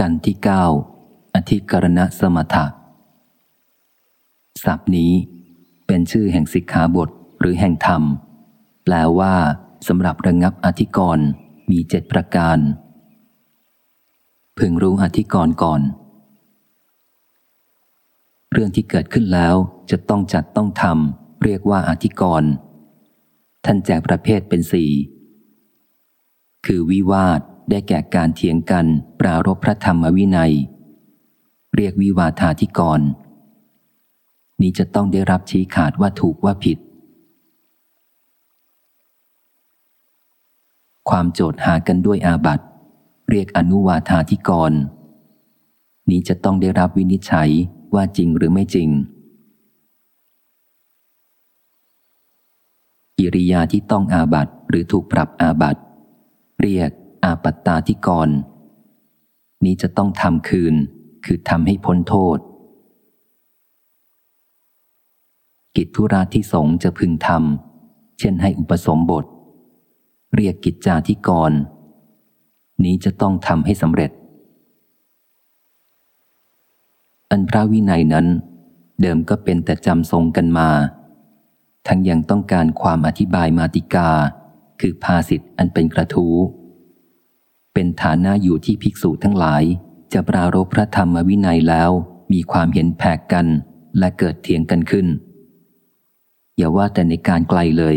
กันที่เก้าอธิกรณสมถะศัพท์นี้เป็นชื่อแห่งสิกขาบทหรือแห่งธรรม แปลว่าสำหรับระงงับอธิกรณ์มีเจ็ดประการ พึงรู้อธิกรณ์ก่อน เรื่องที่เกิดขึ้นแล้วจะต้องจัดต้องทำเรียกว่าอธิกรณ์ท่านแจกประเภทเป็นสี่คือวิวาท ได้แก่การเถียงกัน ปรารบพระธรรมวินัย เรียกวิวาทาธิกร นี้จะต้องได้รับชี้ขาดว่าถูกว่าผิด ความโจทย์หากันด้วยอาบัตเรียกอนุวาธาธิกร นี้จะต้องได้รับวินิจฉัยว่าจริงหรือไม่จริง กิริยาที่ต้องอาบัตหรือถูกปรับอาบัตเรียก อาปัตตาธิกร นี้จะต้องทำคืน คือทำให้พ้นโทษ กิจธุระที่สงจะพึงทำเช่นให้อุปสมบท เรียกกิจจาธิกร นี้จะต้องทำให้สำเร็จ อันพระวินัยนั้น เดิมก็เป็นแต่จำทรงกันมา ทั้งยังต้องการความอธิบายมาติกาคือภาสิทธ์อันเป็นกระทู้ เป็นฐานะอยู่ที่ภิกษุทั้งหลาย จะปรารบพระธรรมวินัยแล้วมีความเห็นแผกกันและเกิดเถียงกันขึ้น อย่าว่าแต่ในการไกลเลย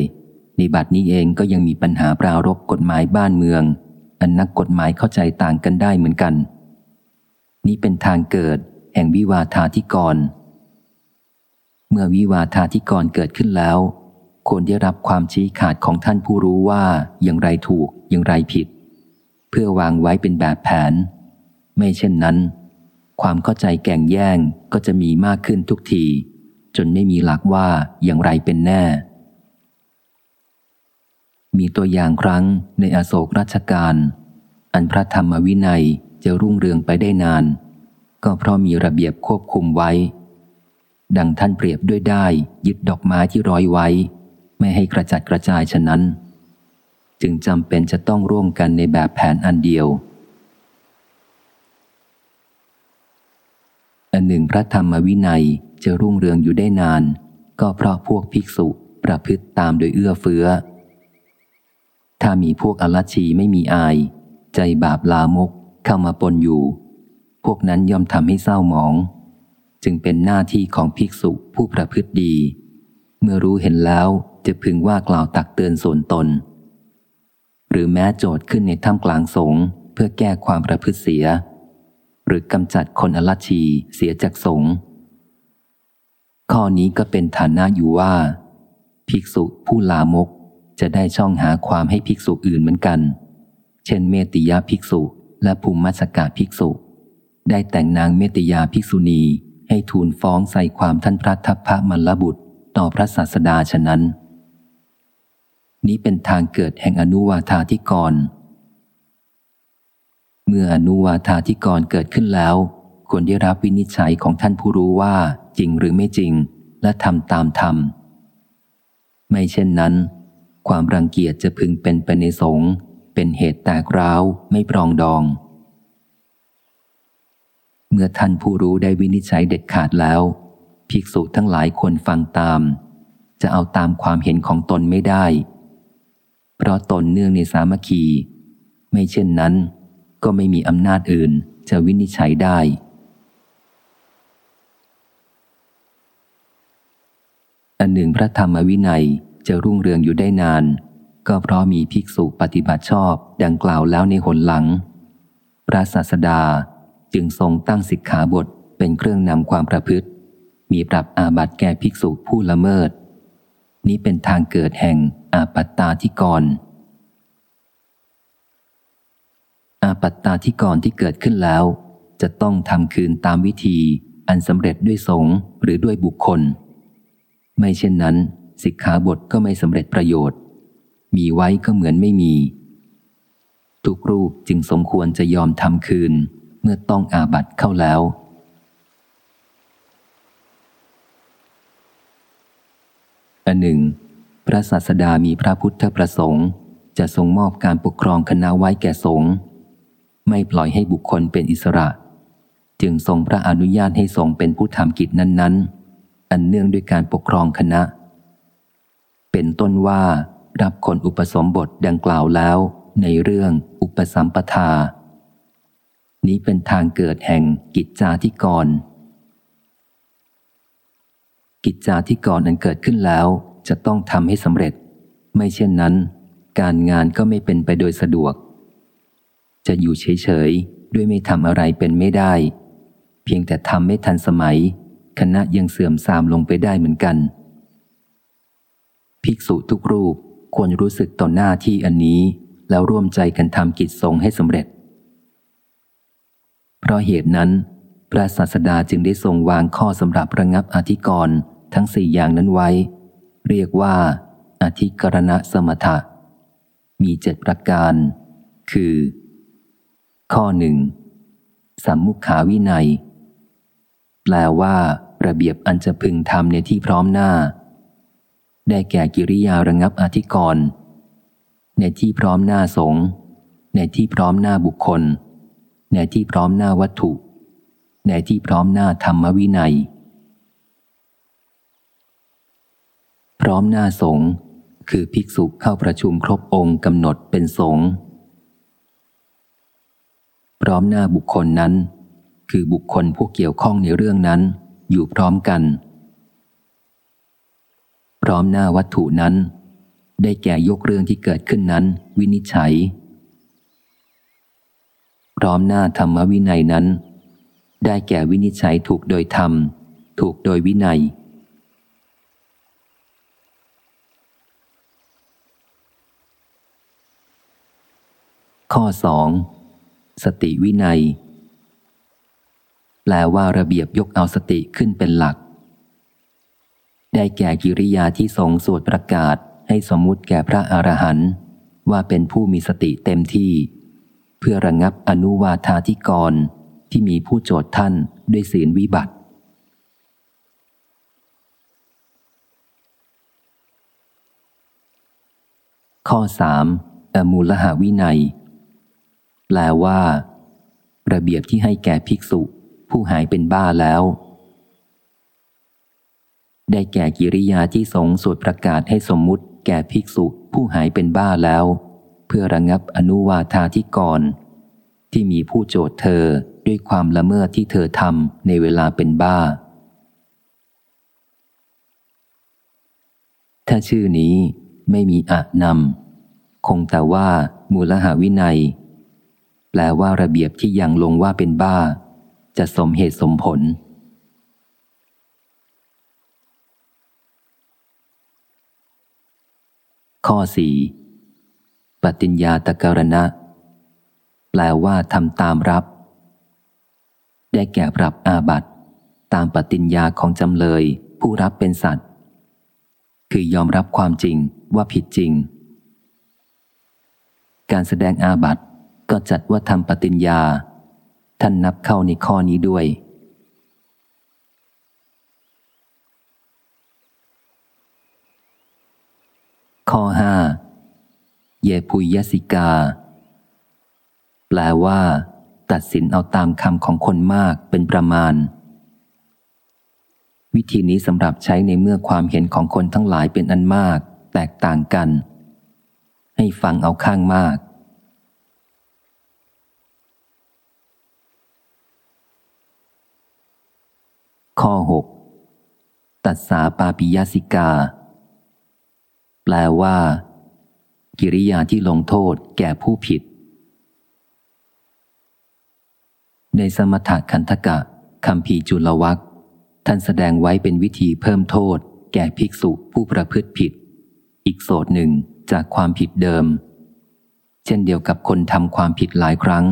ในบัดนี้เองก็ยังมีปัญหาปรารบกฎหมายบ้านเมือง อันนักกฎหมายเข้าใจต่างกันได้เหมือนกัน นี่เป็นทางเกิดแห่งวิวาทาธิกร เมื่อวิวาทาธิกรเกิดขึ้นแล้วควรได้รับความชี้ขาดของท่านผู้รู้ว่าอย่างไรถูกอย่างไรผิด เพื่อวางไว้เป็นแบบแผน ไม่เช่นนั้น ความเข้าใจแก่งแย่งก็จะมีมากขึ้นทุกที จนไม่มีหลักว่าอย่างไรเป็นแน่ มีตัวอย่างครั้งในอโศกรัชการ อันพระธรรมวินัยจะรุ่งเรืองไปได้นาน ก็เพราะมีระเบียบควบคุมไว้ ดังท่านเปรียบด้วยได้ยึดดอกไม้ที่ร้อยไว้ ไม่ให้กระจัดกระจายฉะนั้น จึงจำเป็นจะต้องร่วมกันในแบบแผนอันเดียว อันหนึ่งพระธรรมวินัยจะรุ่งเรืองอยู่ได้นาน ก็เพราะพวกภิกษุประพฤติตามโดยเอื้อเฟื้อ ถ้ามีพวกอลชีไม่มีอาย ใจบาปลามกเข้ามาปนอยู่ พวกนั้นย่อมทำให้เศร้าหมอง จึงเป็นหน้าที่ของภิกษุผู้ประพฤติดี เมื่อรู้เห็นแล้วจะพึงว่ากล่าวตักเตือนส่วนตน หรือแม้โจทย์ขึ้นในถ้ำกลางสงเพื่อแก้ความประพฤติเสีย หรือกำจัดคนอลัชีเสียจากสงข้อนี้ก็เป็นฐานะอยู่ว่า ภิกษุผู้ลามกจะได้ช่องหาความให้ภิกษุอื่นเหมือนกัน เช่นเมติยาภิกษุและภูมิมัสกาภิกษุ ได้แต่งนางเมติยาภิกษุณีให้ทูลฟ้องใส่ความท่านพระทัพพระมัลบุตรต่อพระศาสดาฉะนั้น นี้เป็นทางเกิดแห่งอนุวาธาธิกร เมื่ออนุวาธาธิกรเกิดขึ้นแล้วควรได้รับวินิจฉัยของท่านผู้รู้ว่าจริงหรือไม่จริง และทำตามธรรม ไม่เช่นนั้น ความรังเกียจจะพึงเป็นไปในสงเป็นเหตุแตกร้าวไม่ปรองดอง เมื่อท่านผู้รู้ได้วินิจฉัยเด็ดขาดแล้ว ภิกษุทั้งหลายควรฟังตาม จะเอาตามความเห็นของตนไม่ได้ เพราะตนเนื่องในสามัคคี ไม่เช่นนั้น ก็ไม่มีอำนาจอื่นจะวินิจฉัยได้ อันหนึ่งพระธรรมวินัยจะรุ่งเรืองอยู่ได้นาน ก็เพราะมีภิกษุปฏิบัติชอบดังกล่าวแล้วในหนหลัง พระศาสดาจึงทรงตั้งสิกขาบทเป็นเครื่องนำความประพฤติ มีปรับอาบัติแก่ภิกษุผู้ละเมิด นี้เป็นทางเกิดแห่งอาปัตตาธิกร อาปัตตาธิกรที่เกิดขึ้นแล้ว จะต้องทำคืนตามวิธีอันสำเร็จด้วยสงฆ์หรือด้วยบุคคล ไม่เช่นนั้น สิกขาบทก็ไม่สำเร็จประโยชน์ มีไว้ก็เหมือนไม่มี ทุกรูปจึงสมควรจะยอมทำคืนเมื่อต้องอาบัตเข้าแล้ว อันหนึ่ง พระศาสดามีพระพุทธประสงค์ จะทรงมอบการปกครองคณะไว้แก่สงฆ์ไม่ปล่อยให้บุคคลเป็นอิสระ จึงทรงพระอนุญาตให้ทรงเป็นผู้ทำกิจนั้นๆ อันเนื่องด้วยการปกครองคณะ เป็นต้นว่ารับคนอุปสมบทดังกล่าวแล้วในเรื่องอุปสัมปทา นี้เป็นทางเกิดแห่งกิจจาธิกร กิจจาธิกรนั้นเกิดขึ้นแล้ว จะต้องทำให้สำเร็จ ไม่เช่นนั้น การงานก็ไม่เป็นไปโดยสะดวก จะอยู่เฉยๆด้วยไม่ทำอะไรเป็นไม่ได้ เพียงแต่ทำไม่ทันสมัย คณะยังเสื่อมทรามลงไปได้เหมือนกัน ภิกษุทุกรูปควรรู้สึกต่อหน้าที่อันนี้ แล้วร่วมใจกันทำกิจทรงให้สำเร็จ เพราะเหตุนั้น พระศาสดาจึงได้ทรงวางข้อสำหรับระงับอธิกรณ์ ทั้งสี่อย่างนั้นไว้ เรียกว่า อธิกรณะสมถะ มีเจ็ดประการ คือ ข้อหนึ่งสัมมุขาวินัย แปลว่าระเบียบอันจะพึงทำในที่พร้อมหน้า ได้แก่กิริยาระงับอธิกรณ์ในที่พร้อมหน้าสงในที่พร้อมหน้าบุคคล ในที่พร้อมหน้าวัตถุ ในที่พร้อมหน้าธรรมวินัย พร้อมหน้าสงฆ์คือภิกษุเข้าประชุมครบองค์กำหนดเป็นสงฆ์พร้อมหน้าบุคคลนั้น คือบุคคลผู้เกี่ยวข้องในเรื่องนั้น อยู่พร้อมกัน พร้อมหน้าวัตถุนั้น ได้แก่ยกเรื่องที่เกิดขึ้นนั้น วินิจฉัย พร้อมหน้าธรรมวินัยนั้น ได้แก่วินิจฉัยถูกโดยธรรม ถูกโดยวินัย ข้อสองสติวินัย แปลว่าระเบียบยกเอาสติขึ้นเป็นหลัก ได้แก่กิริยาที่ทรงสวดประกาศให้สมมุติแก่พระอรหันต์ว่าเป็นผู้มีสติเต็มที่ เพื่อระงงับอนุวาธาธิกรที่มีผู้โจทย์ท่านด้วยศีลวิบัติ ข้อสามอมูลหาวินัย ลว่า ระเบียบที่ให้แก่ภิกษุ ผู้หายเป็นบ้าแล้ว ได้แก่กิริยาที่สงสวดประกาศให้สมมุติ แก่ภิกษุ ผู้หายเป็นบ้าแล้ว เพื่อระงับอนุวาธาธิกรที่มีผู้โจทย์เธอด้วยความละเมิดที่เธอทำในเวลาเป็นบ้า ถ้าชื่อนี้ไม่มีอะนำคงแต่ว่ามูลหาวินัย แปลว่าระเบียบที่ยังลงว่าเป็นบ้า จะสมเหตุสมผล ข้อสี่ปฏิญญาตการณะ แปลว่าทำตามรับ ได้แก่ปรับอาบัตตามปฏิญญาของจำเลย ผู้รับเป็นสัตว์ คือยอมรับความจริงว่าผิดจริง การแสดงอาบัต ก็จัดว่าทำปฏิญญา ท่านนับเข้าในข้อนี้ด้วย ข้อห้าเยปุยยสิกา แปลว่า ตัดสินเอาตามคำของคนมากเป็นประมาณ วิธีนี้สำหรับใช้ในเมื่อความเห็นของคนทั้งหลายเป็นอันมาก แตกต่างกัน ให้ฟังเอาข้างมาก ข้อ 6 ตัดสาปาปิยสิกา แปลว่า กิริยาที่ลงโทษแก่ผู้ผิด ในสมถะคันธกะคำพีจุลวักท่านแสดงไว้เป็นวิธีเพิ่มโทษ แก่ภิกษุผู้ประพฤติผิด อีกโสดหนึ่งจากความผิดเดิม เช่นเดียวกับคนทำความผิดหลายครั้ง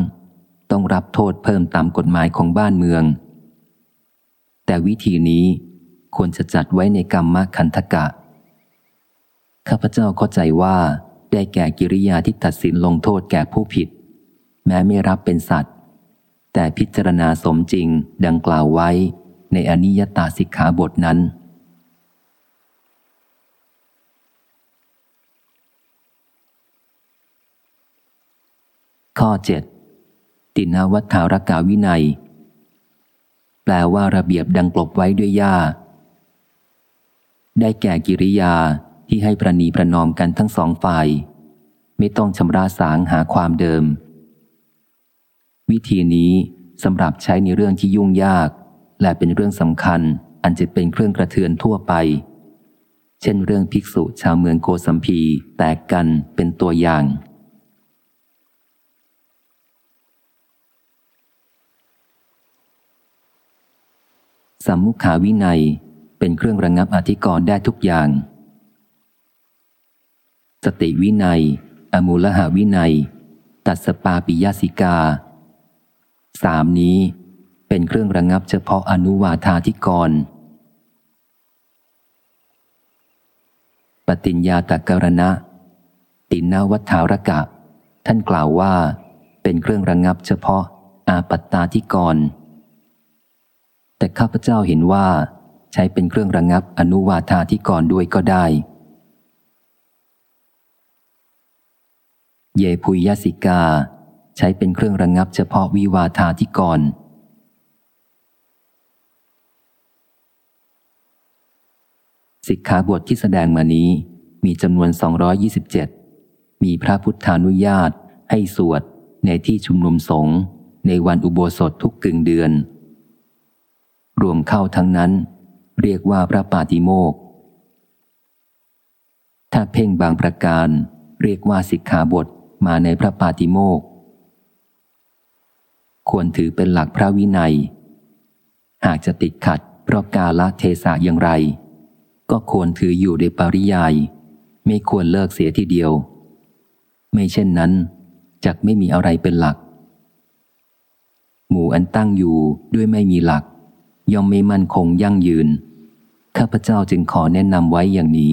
ต้องรับโทษเพิ่มตามกฎหมายของบ้านเมือง แต่วิธีนี้ควรจะจัดไว้ในกรรมคันธกะ ข้าพเจ้าเข้าใจว่าได้แก่กิริยาที่ตัดสินลงโทษแก่ผู้ผิด แม้ไม่รับเป็นสัตว์ แต่พิจารณาสมจริงดังกล่าวไว้ในอนิยตาสิกขาบทนั้น ข้อตินาวัฏฐารกาวินัย แปลว่าระเบียบดังกลบไว้ด้วยหญ้า ได้แก่กิริยาที่ให้ประนีประนอมกันทั้งสองฝ่าย ไม่ต้องชำระสางหาความเดิม วิธีนี้สำหรับใช้ในเรื่องที่ยุ่งยาก และเป็นเรื่องสำคัญอันจะเป็นเครื่องกระเทือนทั่วไป เช่นเรื่องภิกษุชาวเมืองโกสัมพีแตกกันเป็นตัวอย่าง สัมมุขาวินัยเป็นเครื่องระงงับอธิกรณ์ได้ทุกอย่าง สติวินัย อมูลหาวินัย ตัดสปาปิยาสิกา สามนี้เป็นเครื่องระงงับเฉพาะอนุวาธาธิกร ปฏิญญาตกรณะ ตินาวัฏฐารกะ ท่านกล่าวว่า เป็นเครื่องระงงับเฉพาะอาปัตตาธิกรณ์ แต่ข้าพเจ้าเห็นว่า ใช้เป็นเครื่องระงงับอนุวาธาธิกรด้วยก็ได้ เยพุยยสิกา ใช้เป็นเครื่องระงงับเฉพาะวิวาธาธิกรสิกขาบทที่แสดงมานี้มีจำนวน 227 มีพระพุทธานุญาตให้สวดในที่ชุมนุมสงฆ์ในวันอุโบสถทุกกึ่งเดือน รวมเข้าทั้งนั้น เรียกว่าพระปาติโมกถ้าเพ่งบางประการ เรียกว่าสิกขาบทมาในพระปาติโมกควรถือเป็นหลักพระวินัย หากจะติดขัดเพราะกาลเทศะอย่างไร ก็ควรถืออยู่ในปริยาย ไม่ควรเลิกเสียทีเดียว ไม่เช่นนั้นจะไม่มีอะไรเป็นหลัก หมู่อันตั้งอยู่ด้วยไม่มีหลัก ย่อมไม่มั่นคงยั่งยืน ข้าพเจ้าจึงขอแนะนำไว้อย่างนี้